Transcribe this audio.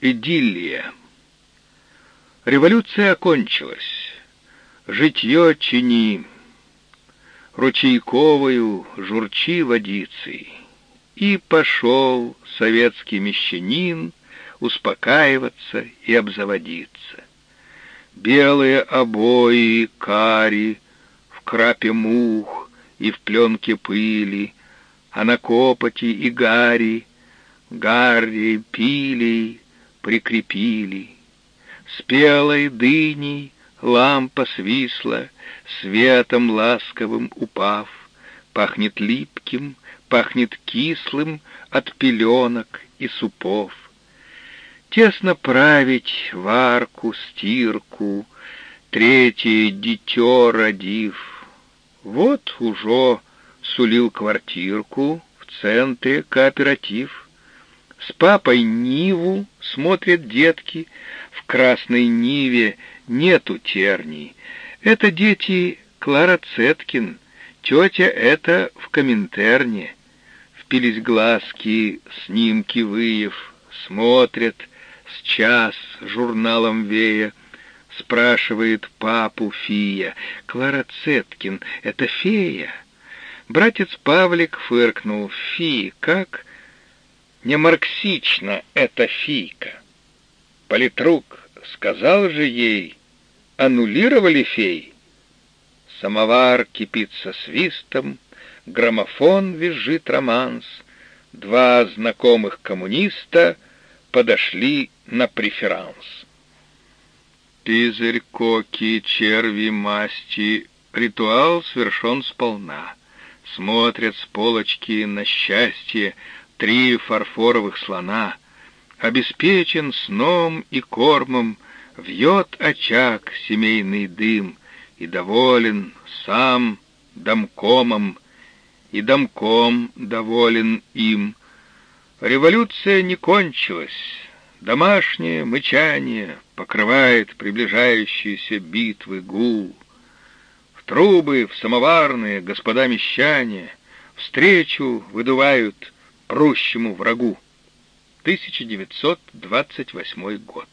Идиллия. Революция окончилась. Житье чини. Ручейковою журчи водицей. И пошел советский мещанин успокаиваться и обзаводиться. Белые обои, кари, в крапе мух и в пленке пыли, а на копоти и гари, гарри, пилей прикрепили. Спелой дыней лампа свисла, светом ласковым упав, пахнет липким, пахнет кислым от пеленок и супов. Тесно править варку, стирку, третье дитё родив. Вот уже сулил квартирку в центре кооператив. С папой Ниву смотрят детки, в красной Ниве нету терний. Это дети Клара Цеткин, тетя это в Коминтерне. Впились глазки, снимки выев, смотрят — с час журналом вея, спрашивает папу Фия. Клара Цеткин — это фея? Братец Павлик фыркнул. Фи, как? Не марксично это фийка. Политрук сказал же ей, аннулировали фей. Самовар кипит со свистом, граммофон визжит романс. Два знакомых коммуниста подошли на преферанс. Пизырь, коки, черви, масти, ритуал совершен сполна. Смотрят с полочки на счастье три фарфоровых слона. Обеспечен сном и кормом, вьет очаг семейный дым, и доволен сам домкомом, и домком доволен им. Революция не кончилась. Домашнее мычание покрывает приближающиеся битвы гул. В трубы, в самоварные, господа мещане, встречу выдувают прущему врагу. 1928 год.